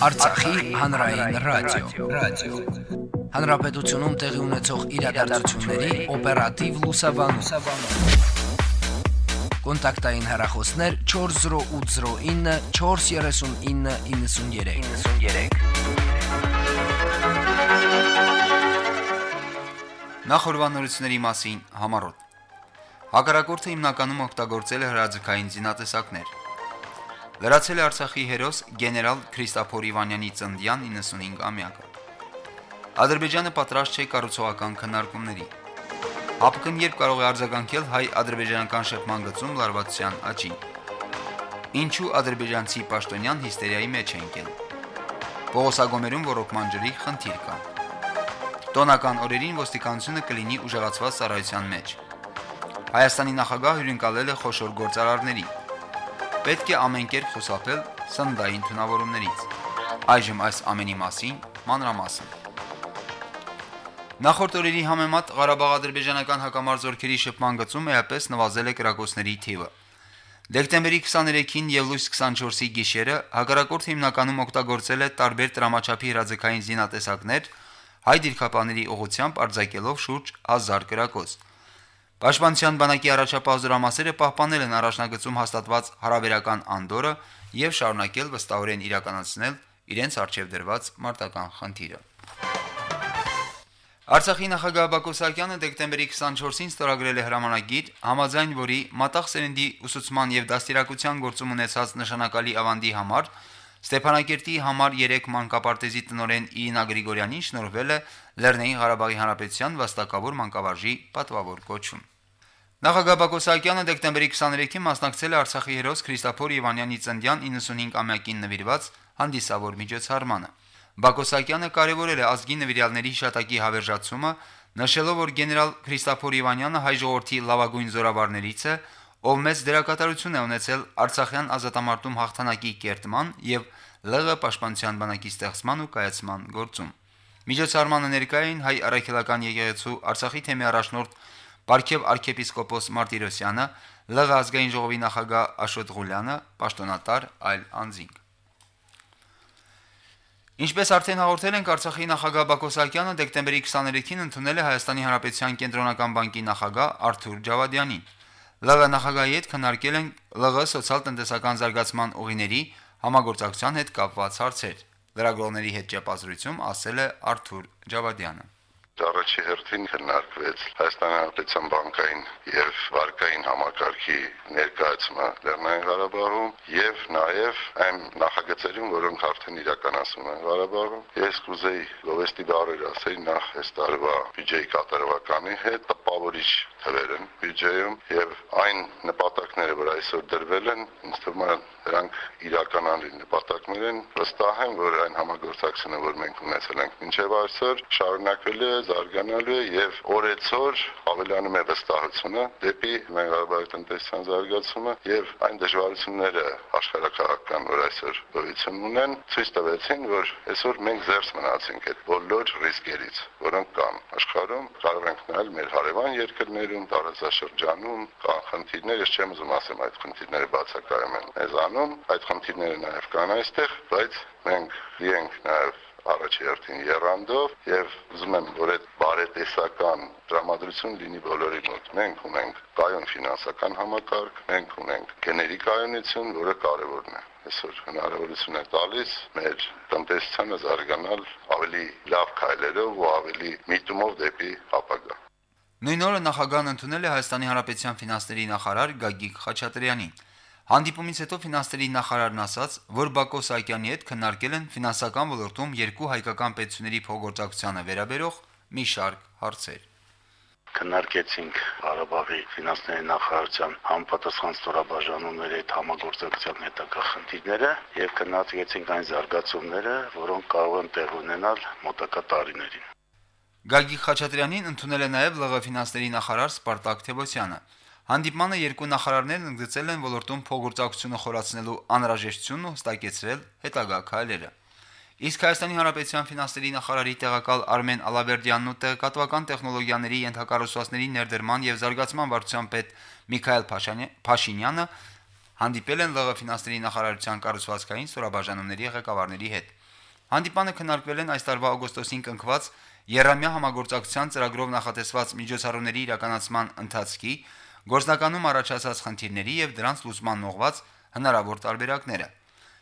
Արցախի հանրային ռադիո, ռադիո։ Հանրապետությունում տեղի ունեցող իրադարձությունների օպերատիվ լուսաբանում։ Կոնտակտային հեռախոսներ 40809 43993։ 93։ Նախորbanությունների մասին համառոտ։ Հակառակորդը հիմնականում օգտագործել է հրաձգային զինատեսակներ։ Լրացել է Արցախի հերոս գեներալ Քրիստոֆոր Իվանյանի ծննդյան 95-ամյակը։ Ադրբեջանը պատրաստ չէ կառուցողական քննարկումների։ ՀԱՊԿ-ն երբ կարող է արձագանքել հայ-ադրբեջանական շփման գծում լարվածության աճին։ Ինչու ադրբեջանցի պաշտոնյան հիստերիայի մեջ է ընկել։ Պողոսագոմերում ռոռոկման ջրի խնդիր կա։ Տոնական օրերին ոստիկանությունը կլինի ուժեղացված ծառայության մեջ։ Հայաստանի նախագահ հյուրընկալել է խոշոր գործարարների պետք է ամեն կերպ խուսափել սննդային թունավորումներից։ Այժմ այս ամենի մասին մանրամասն։ Նախորդ օրերի համեմատ Ղարաբաղ-ադրբեջանական հակամարտությունների շփման գծում էապես նվազել է կրակոցների թիվը։ Դեկտեմբերի 23-ին եւ լույս 24-ի գիշերը հակառակորդը հիմնականում օգտագործել է տարբեր տրամաչափի հրաձգային զինատեսակներ, հայ դիրքապաների ուղությամբ արձակելով շուրջ 1000 կրակոց։ Պաշտպանության բանակի առաջապահ զորամասերը պահպանել են առաջնագծում հաստատված հարաբերական անդորը եւ շարունակել վստահորեն իրականացնել իրենց արժեվ դրված մարտական խնդիրը։ Արցախի նախագահ Բակո Սահակյանը դեկտեմբերի 24-ին ստորագրել է հրամանագիր, համաձայն որի մատաղ սերնդի ուսուցման եւ դաստիարակության գործում ունեցած նշանակալի ավանդի համար Ստեփանակերտի համար 3 մանկապարտեզի տնորեն Իրինա Գրիգորյանին շնորհվել է Լեռնային Ղարաբաղի Հանրապետության վաստակավոր մանկավարժի պատվավոր կոչում։ Նախագահ Բակո Սահակյանը դեկտեմբերի 23-ին մասնակցել է Արցախի հերոս Քրիստոֆոր Իվանյանի ծննդյան 95-ամյակին նվիրված հանդիսավոր միջոցառմանը։ Բակո Սահակյանը կարևորել է ազգի նվիրյալների հիշատակի հավերժացումը, նշելով, որ գեներալ Քրիստոֆոր Իվանյանը հայ ժողովրդի լավագույն զորավարներից է, ով մեծ դերակատարություն է ունեցել Արցախյան ազատամարտում հաղթանակի կերտման եւ ԼՂ պաշտպանության բանակի ստեղծման ու կայացման գործում։ Միջոցառմանը ներկայ էին հայ առաքելական եկեղեցու Արցախի թեմի առաջնորդ Պարքև arczepiskopos Մարտիրոսյանը, ԼՂ ազգային ժողովի նախագահ Աշոտ Ղուլյանը, պաշտոնատար այլ անձինք։ Ինչպես արդեն հաղորդել ենք, Արցախի նախագահ Բակո Սահակյանը դեկտեմբերի 23-ին ընդունել է Հայաստանի Հանրապետության կենտրոնական բանկի նախագահ Արթուր Ջավադյանին։ ԼՂ նախագահի հետ քննարկել են ԼՂ սոցիալ-տնտեսական զարգացման ուղիների համագործակցության հետ կապված հարցեր։ Լրագրողների հետ ճեպազրույցում ասել է Արթուր Ջավադյանը առաջի հերթին քննարկվեց Հայաստանի Հանրապետության բանկային եւ վարկային համակարգի ներկայացումը Լեռնային Ղարաբաղում եւ նաեւ այն նախագծերին, որոնք արդեն իրականացվում են Ղարաբաղում։ Ես կուզեի գովեստի բառեր ասել նախ այս տարվա բյուջեի կատարողականի հետ տպավորիչ թվեր են բյուջեում եւ այն նպատակները, որ այսօր դրվել են, ինձ թվում է դրանք իրականանալի նպատակներ են։ Վստահ եմ, որ այն համագործակցությունը, որ մենք ունեցել ենք մինչև այսօր, շարունակվելու է զարգանալու է եւ օրեցօր ավելանում է վստահությունը դեպի Մեղրաբար տնտեսության զարգացումը եւ այն դժվարությունները աշխարհակաղակական, որ այսօր գոյություն ունեն, ցույց տվեցին, որ այսօր մենք զերծ մնացինք այդ բոլոր ռիսկերից, որոնք կան աշխարհում, կարող ենք նայել մեր հարևան երկրներում, տարածաշրջանում, կան խնդիրներ, ես չեմ ուզում ասեմ այդ խնդիրները բացակայում են մեզանում, այդ խնդիրները նաեւ կան այստեղ, բայց մենք լիենք նաեւ առաջի հերթին երանդով եւ ուզում եմ որ այդ բարետեսական դրամատրություն լինի բոլորի մոտ մենք ունենք կայուն ֆինանսական համակարգ մենք ունենք գեներիկայունություն որը կարևորն է այսօր հնարավորություն է տալիս մեր տնտեսությանը զարգանալ ավելի լավ քայլերով ու ավելի միտումով դեպի ապագա Նույն օրը նախագահն ընդունել է Հայաստանի Հանրապետության ֆինանսների նախարար Գագիկ Խաչատրյանին Հանդիպումից հետո ֆինանսների նախարարն ասաց, որ Բակո Սահակյանի հետ քննարկել են ֆինանսական ոլորտում երկու հայկական պետությունների փոխգործակցությանը վերաբերող մի շարք հարցեր քննարկեցինք Ղարաբաղի ֆինանսների նախարարության համապատասխան ստորաբաժանումների հետ համագործակցության հետագա խնդիրները եւ քննարկեցինք այն զարգացումները, որոնք կարող են տեղ ունենալ մոտակա տարիներին։ Գագիկ Խաչատրյանին ընդունել է նաև ԼՂ ֆինանսների նախարար Սպարտակ Թևոսյանը։ Հանդիպմանը երկու նախարարներն ընդգծել են ոլորտում փոխգործակցությունը խորացնելու անհրաժեշտությունն ու հստակեցրել հետագա քայլերը։ Իսկ Հայաստանի Հանրապետության ֆինանսների նախարարի տեղակալ Արմեն Ալավերդյանն ու տեղեկատվական տեխնոլոգիաների ենթակառուցվածքների ներդրման եւ զարգացման վարչության պետ Միքայել Փաշինյանը հանդիպել են ԼՂ ֆինանսների նախարարության կառուցվածքային ստորաբաժանումների ղեկավարների հետ։ Հանդիպանը քննարկվել են այս տարվա օգոստոսին կնքված Երամյա համագործակցության ծրագրով նախատեսված միջոցառումների իրականացման ընթացքի, գործնականում առաջացած խնդիրների եւ դրանց լուծման ուղված հնարավոր տարբերակները։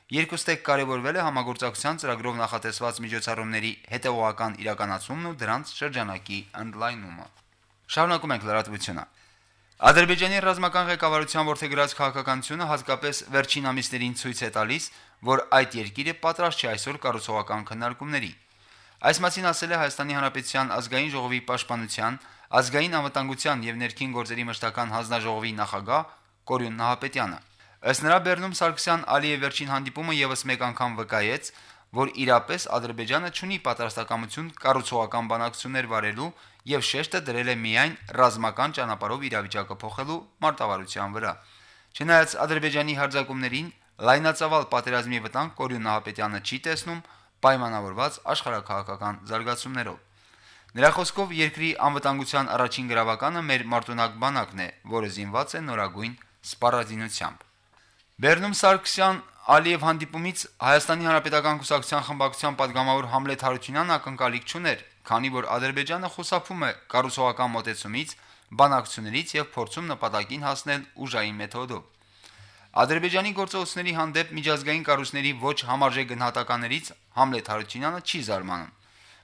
Երկուստեք կարևորվել է համագործակցության ծրագրով նախատեսված միջոցառումների հետևողական իրականացումն ու դրանց շրջանակի ընդլայնումը։ Շարունակում ենք լրատվությունը։ Ադրբեջանի ռազմական ղեկավարության ворթեգրած քաղաքականությունը հատկապես վերջին ամիսներին ցույց է տալիս, որ այդ երկիրը պատրաստ չէ այսօր կառուցողական քննարկումների։ Այս մասին ասել է Հայաստանի Հանրապետության ազգային ժողովի պաշտպանության ազգային անվտանգության եւ ներքին գործերի մշտական հանձնաժողովի նախագահ Կորյուն Նահապետյանը։ Ըստ նրա Բեռնում Սարգսյան Ալիև վերջին հանդիպումը եւս մեկ անգամ վկայեց, որ իրապես Ադրբեջանը ունի պատրաստակամություն կառուցողական բանակցություններ վարելու եւ շեշտը դրել է միայն ռազմական ճանապարհով իրավիճակը փոխելու մարտավարության վրա։ Չնայած Ադրբեջանի հարձակումներին լայնածավալ պատերազմի վտանգ Կորյուն Նահապետյանը չի տեսնում պայմանավորված աշխարհակահաղական զարգացումներով։ Նրա խոսքով երկրի անվտանգության առաջին գրավականը մեր մարտունակ բանակն է, որը զինված է նորագույն սպառազինությամբ։ Բեռնում Սարգսյան Ալիև հանդիպումից Հայաստանի Հանրապետական Կուսակցության խմբակցության падգամավոր Համլետ Հարությունյանը ակնկալիք չուներ, քանի որ Ադրբեջանը խուսափում է կառուցողական մոտեցումից, բանակցություններից եւ փորձում նպատակին հասնել ուժային մեթոդով։ Ադրբեջանի գործողությունների հանդեպ միջազգային կառույցների ոչ համարժե գնահատականներից Համլետ Հարությունյանը չի զարմանում։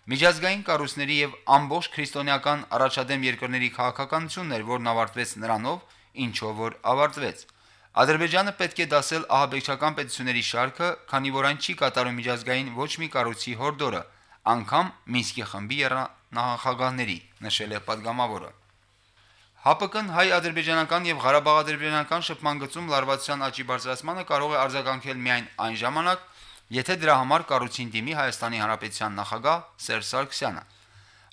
Միջազգային կառույցների եւ ամբողջ քրիստոնեական առաջադեմ երկրների քաղաքականությունն էր, որն ավարտվեց նրանով, ինչով որ ավարտվեց։ Ադրբեջանը պետք է դասել ահաբեկչական պետությունների շարքը, քանի որ այն չի կատարում միջազգային ոչ մի կառույցի հորդորը, անկամ Մինսկի խմբի նախագահների, նշել է падգամավորը։ ՀԱՊԿ-ն հայ-ադրբեջանական եւ Ղարաբաղ-ադրբեջանական շփման գծում լարվածության աճի բարձրացմանը կարող է արձագանքել միայն այն ժամանակ, եթե դրա համար կառույցին դիմի Հայաստանի Հանրապետության նախագահ Սերժ Սարգսյանը։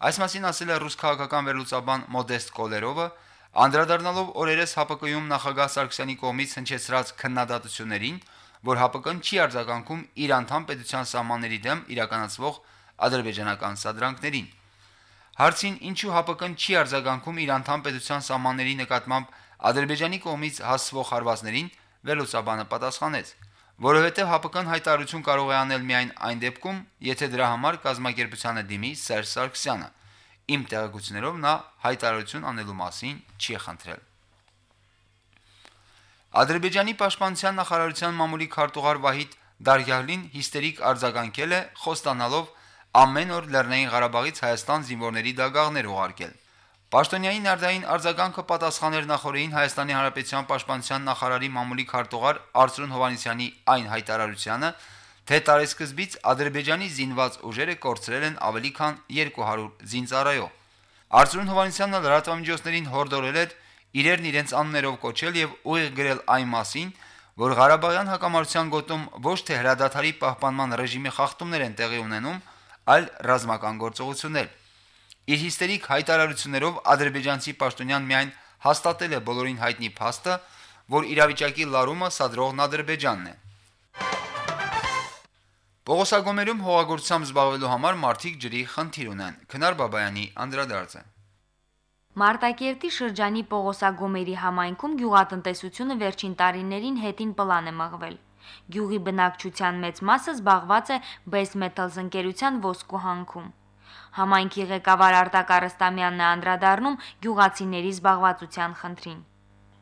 Այս մասին ասել է ռուս քաղաքական վերլուծաբան Մոդեստ Կոլերովը, Անդրադառնալով օրերս ՀԱՊԿ-ում նախագահ Սարգսյանի կողմից հնչեցրած քննադատություններին, որ ՀԱՊԿ-ն չի արձագանքում իր անդամ պետության սահմանների դեմ իրականացվող ադրբեջանական սադրանքներին։ Հարցին ինչու ՀԱՊԿ-ն չի արձագանքում իր անդամ պետության սահմանների նկատմամբ Ադրբեջանի կողմից հասցվող հարվածներին, վերլուծաբանը պատասխանեց. Որովհետև ՀԱՊԿ-ն հայտարարություն կարող է անել միայն այն դեպքում, եթե դրա համար կազմակերպությանը դիմի Սերժ Սարգսյանը։ Իմ տեղեկություններով նա հայտարարություն անելու մասին չի խնդրել։ Ադրբեջանի պաշտպանության նախարարության մամուլի քարտուղար Վահիդ Դարյալին հիստերիկ արձագանքել է խոստանալով ամեն օր Լեռնային Ղարաբաղից Հայաստան զինվորների դագաղներ ուղարկել։ Պաշտոնյայի նարդային արձագանքը պատասխաներ նախորդին Հայաստանի Հանրապետության պաշտպանության նախարարի մամուլի քարտուղար Արծրուն Հովանեսյանի այն հայտարարությանը, թե տարեսկզբից Ադրբեջանի զինված ուժերը կորցրել են ավելի քան 200 զինծառայող։ Արծրուն Հովանեսյանը լրատվամիջոցներին հորդորել էր իրերն իրենց անուններով կոչել եւ ուղիղ գրել այն մասին, որ Ղարաբաղյան հակամարտության գոտում ոչ թե հրադադարի պահպանման ռեժիմի խախտումներ են տեղի ունենում, այլ ռազմական գործողություններ։ Իր հիստերիկ հայտարարություններով ադրբեջանցի պաշտոնյան միայն հաստատել է բոլորին հայտնի փաստը, որ իրավիճակի լարումը սադրողն Ադրբեջանն է։ Պողոսագոմերում հողագործությամբ զբաղվելու համար մարդիկ ջրի խնդիր ունեն։ Քնար Բաբայանի անդրադարձը։ Մարտակերտի շրջանի Պողոսագոմերի համայնքում գյուղատնտեսությունը վերջին տարիներին հետին պլան է մղվել։ Գյուղի բնակչության մեծ մասը զբաղված է Base Metals ընկերության ոսկու հանքում։ Համայնքի ղեկավար Արտակ Արստամյանն է անդրադառնում գյուղացիների զբաղվածության խնդրին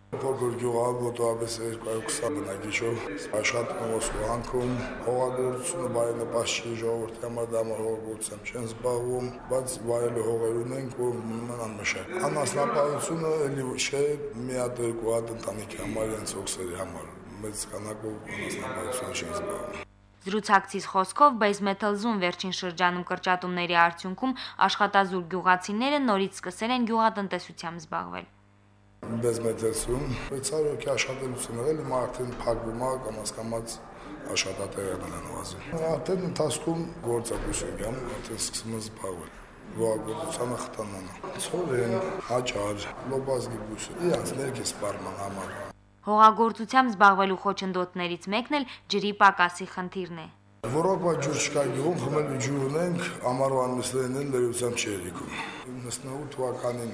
փոքր գյուղը մոտավորապես 220 բնակիչով աշխատում ոսկուհանքում հողագործությունը բարենպաստ չի ժողովրդի համար դա հողագործությամբ չեն զբաղվում բայց վայելը հողեր ունենք որ մնում են անմշակ անասնապահությունը էլի չէ մի հատ երկու հատ ընտանիքի համար են ցոքսերի համար մեծ քանակով անասնապահություն չեն զբաղվում Զրուցակցից խոսքով Բեյզմեթլզում վերջին շրջանում կրճատումների արդյունքում աշխատազուր գյուղացիները նորից սկսել են գյուղատնտեսությամբ զբաղվել։ Բեզմեդերսում 600 հոգի աշխատելություն եղել, հիմա արդեն փակվում է կամ հասկամած աշխատատեղեր են նվազում։ Արդեն ընթացքում գործակցություն եմ, արդեն սկսում եմ զբաղվել վագոցանը խտանանա։ Ցորեն, հաճար, լոբազգի բուսը։ Իրանց ներքես սպառման համար Հողագործությամբ զբաղվելու խոչընդոտներից մեկն էլ ջրի պակասի խնդիրն է։ Որոք ջուր չկա գյուղում, խմելու ջուր ունենք, ամառվան նստելն էլ լրությամբ չի ելիքում։ 98 թվականին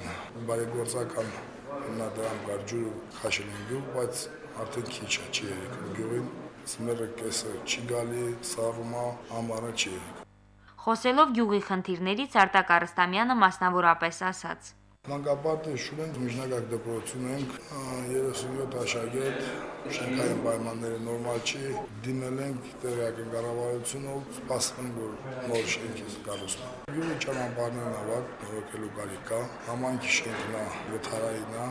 բարեգործական հիմնադրամ կար ջուրը քաշել են գյուղ, բայց արդեն քիչ է չի եկել գյուղին ծմերը կեսը չի գալի, սառումա ամառը չի։ Խոսելով գյուղի խնդիրներից Արտակ Արստամյանը մասնավորապես ասաց. Մանկապարտը շուրենք միջնակարգ դպրոցում ենք 37 աշակերտ շենքային պայմանները նորմալ չի դիմել ենք տեղյակին կառավարությունով սպասում որ նոր շենքի կառուցում յուրի ճանապարհներն ավակ ռոկելու գալի կա համանքի շենքն է վթարային է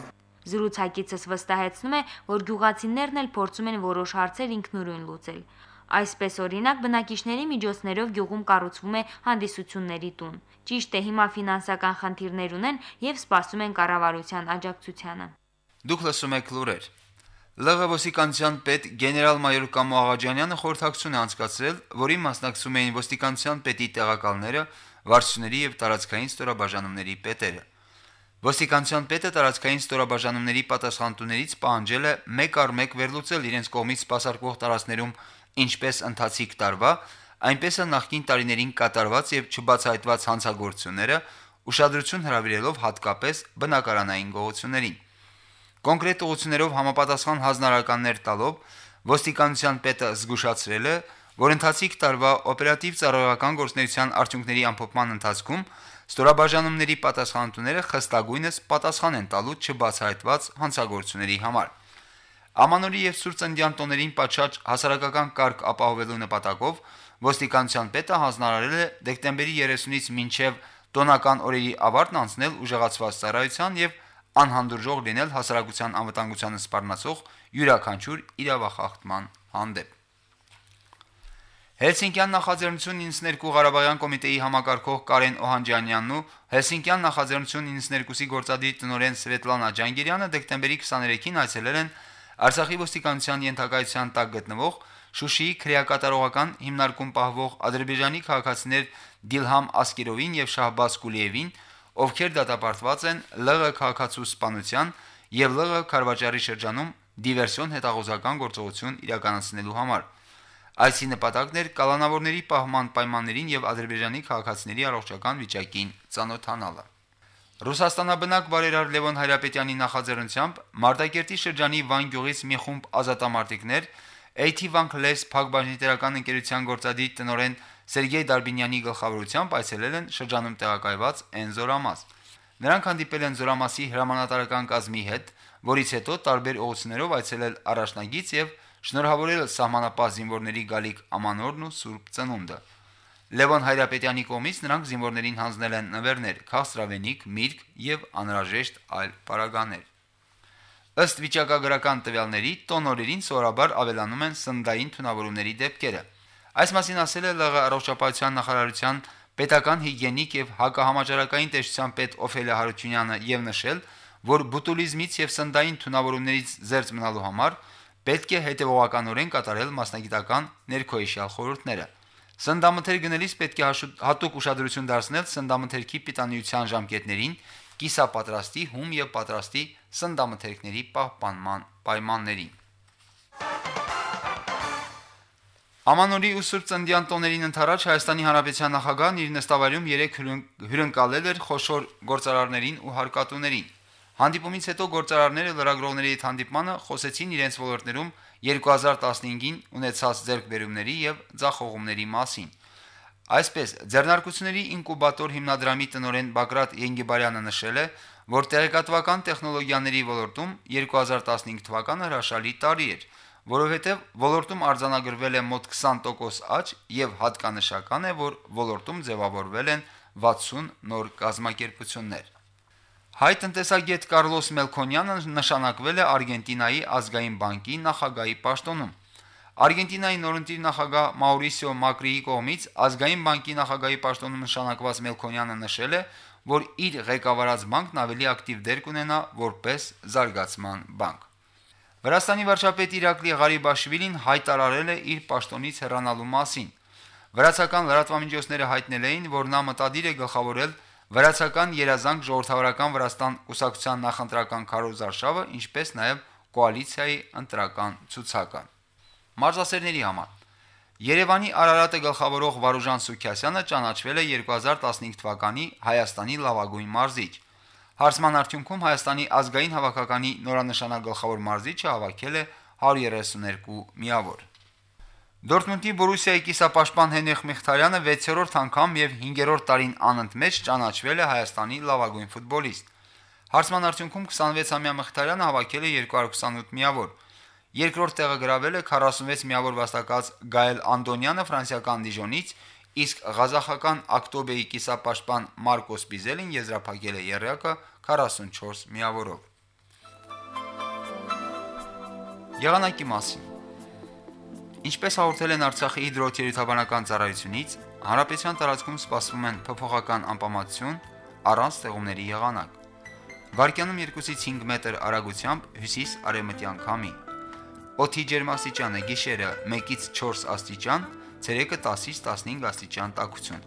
Զրուցակիցս վստահեցնում է, որ գյուղացիներն էլ փորձում են որոշ հարցեր ինքնուրույն լուծել։ Այսպես օրինակ բնակիչների միջոցներով գյուղում կառուցվում է հանդիսությունների տուն։ Ճիշտ է, հիմա ֆինանսական խնդիրներ ունեն եւ սպասում են կառավարության աջակցությանը։ Դուք լսում եք լուրեր։ ԼՂ ոստիկանության պետ գեներալ-մայոր Կամո Աղաջանյանը խորհրդակցություն է անցկացրել, որի մասնակցում էին ոստիկանության պետի տեղակալները, վարչությունների եւ տարածքային ստորաբաժանումների պետերը։ Ոստիկանության պետը տարածքային ստորաբաժանումների պատասխանատուներից պահանջել է 1 առ 1 վերլուծել իրենց կողմից սպասարկվող տարածքներում ինչպես ընթացիկ տարվա, այնպես էլ նախկին տարիներին կատարված եւ չբացահայտված հանցագործությունները, ուշադրություն հրավիրելով հատկապես բնակարանային գողություններին։ Կոնկրետ ուղություններով համապատասխան հանրարարականներ տալով ոստիկանության պետը զգուշացրել է, որ ընթացիկ տարվա օպերատիվ ծառայական գործնեության արդյունքների ամփոփման ընթացքում Ստորաբաժանումների պատասխանատուները խստագույնս պատասխան են տալու չբացահայտված հանցագործությունների համար։ Ամանորի եւ Սուրբ Ծննդյան տոներին պատշաճ հասարակական կարգ ապահովելու նպատակով ոստիկանության պետը հանձնարարել է դեկտեմբերի 30-ից մինչև տոնական օրերի ավարտն անցնել ուժեղացված ծառայության եւ անհանդուրժող լինել հասարակության անվտանգությանը սպառնացող յուրաքանչյուր իրավախախտման հանդեպ։ Հելսինկյան նախաձեռնություն 92 Ղարաբաղյան կոմիտեի համակարգող Կարեն Օհանջանյանն ու Հելսինկյան նախաձեռնություն 92-ի գործադիր տնօրեն Սվետլանա Ջանգիրյանը դեկտեմբերի 23-ին այցելել են Արցախի ոստիկանության ենթակայության տակ գտնվող Շուշիի քրեակատարողական հիմնարկում պահվող Ադրբեջանի քաղաքացիներ Դիլհամ Ասկերովին եւ Շահբազ Կուլիևին, ովքեր դատապարտված են ԼՂ քաղաքացու սպանության եւ ԼՂ Խարվաճարի շրջանում դիվերսիոն հետաղոզական գործողություն իրականացնելու համար։ Այսի նպատակն էր կալանավորների պահման պայմաններին եւ Ադրբեջանի քաղաքացիների առողջական վիճակին ծանոթանալը։ Ռուսաստանաբնակ բարերար Լևոն Հայրապետյանի նախաձեռնությամբ Մարտակերտի շրջանի Վան գյուղից մի խումբ ազատամարտիկներ AT Vankless փակbaşնիտերական ընկերության գործադիր տնօրեն Սերգեյ Դարբինյանի գլխավորությամբ այցելել են շրջանում տեղակայված Էնզորամաս։ Նրանք հանդիպել են Զորամասի հրամանատարական կազմի հետ, որից հետո տարբեր ուղղություններով այցելել առաջնագից եւ շնորհավորել սահմանապահ զինվորների գալիք ամանորն ու Սուրբ Ծնունդը։ Լևոն Հայրապետյանի կողմից նրանք զինվորներին հանձնել են նվերներ, քաղցրավենիք, միրգ եւ անհրաժեշտ այլ պարագաներ։ Ըստ վիճակագրական տվյալների, տոնորերին սորաբար ավելանում են սնդային թունավորումների դեպքերը։ Այս մասին ասել է ԼՂ առողջապահության նախարարության պետական հիգիենիկ եւ հակահամաճարակային տեսչության պետ Օֆելիա Հարությունյանը եւ նշել, որ բուտուլիզմից եւ սնդային թունավորումներից զերծ մնալու համար պետք է հետևողականորեն կատարել մասնագիտական ներքոյիշյալ խորհուրդները։ Սնդամթեր գնելիս պետք է հատուկ ուշադրություն դարձնել սնդամթերքի պիտանիության ժամկետներին, կիսապատրաստի, հում եւ պատրաստի սնդամթերքների պահպանման պայմաններին։ Ամանորի ու Սուրբ Ծննդյան տոներին ընթരാճ Հայաստանի Հանրապետության նախագահն իր նստավարում 3 հյուրընկալել էր խոշոր գործարարներին ու հարկատուներին։ Հանդիպումից հետո գործարարները լրագրողների հետ հանդիպմանը խոսեցին իրենց ոլորտներում 2015-ին ունեցած ձեռքբերումների եւ ձախողումների մասին։ Այսպես, ձեռնարկությունների ինկուբատոր հիմնադրամի տնօրեն Բագրատ Ենգիբարյանը նշել է, որ տեղեկատվական տեխնոլոգիաների ոլորտում 2015 թվականը հրաշալի տարի էր, որովհետև ոլորտում արձանագրվել է մոտ 20% աճ եւ հատկանշական է, որ ոլորտում ձևավորվել են 60 նոր կազմակերպություններ։ Հայ տնտեսագետ Կարլոս Մելքոնյանը նշանակվել է Արգենտինայի ազգային բանկի նախագահի պաշտոնում։ Արգենտինայի նորընտիր նախագահ Մաուրիսիո Մակրիի կողմից ազգային բանկի նախագահի պաշտոնում նշանակված Մելքոնյանը նշել է, որ իր ղեկավարած բանկն ավելի ակտիվ դեր կունենա որպես զարգացման բանկ։ Վրաստանի վարչապետ Իրակլի Ղարիբաշվիլին հայտարարել է իր պաշտոնից հեռանալու մասին։ Վրացական լրատվամիջոցները հայտնել էին, որ նա մտադիր է գլխավորել Վրացական երազանք ժողովրդավարական Վրաստան կուսակցության նախընտրական քարոզարշավը, ինչպես նաև կոալիցիայի ընտրական ցուցակը։ Մարզասերների համար. Երևանի Արարատը գլխավորող Վարուժան Սուքյասյանը ճանաչվել է 2015 թվականի Հայաստանի լավագույն մարզիչ։ Հարսման արդյունքում Հայաստանի ազգային հավաքականի նորանշանակ գլխավոր մարզիչը հավաքել է 132 միավոր։ Դորտմունդի Բորուսիայի կիսապաշտպան Հենրիխ Միխտարյանը 6-րդ անգամ եւ 5-րդ տարին անընդմեջ ճանաչվել է Հայաստանի լավագույն ֆուտբոլիստ։ Հարցման արդյունքում 26-ամյա Միխտարյանը հավաքել է 228 միավոր։ Երկրորդ տեղը գրավել է 46 միավոր վաստակած Գայել Անդոնյանը ֆրանսիական Դիժոնից, իսկ ղազախական Ակտոբեի կիսապաշտպան Մարկոս Բիզելին եզրափակել է երրակը 44 միավորով։ Եղանակի մասին Ինչպես հաղորդել են Արցախի հիդրոթերապևտաբանական ծառայությունից, հարաբեցյան տարածքում սպասվում են փոփոխական անպամատություն առանց ձեղումների եղանակ։ Վարկյանում 2-ից 5 մետր արագությամբ հյուսիս-արևմտյան քամի։ Օդի ջերմաստիճանը գիշերը 1-ից 4 աստիճան, ցերեկը 10-ից 15 աստիճան տաքություն։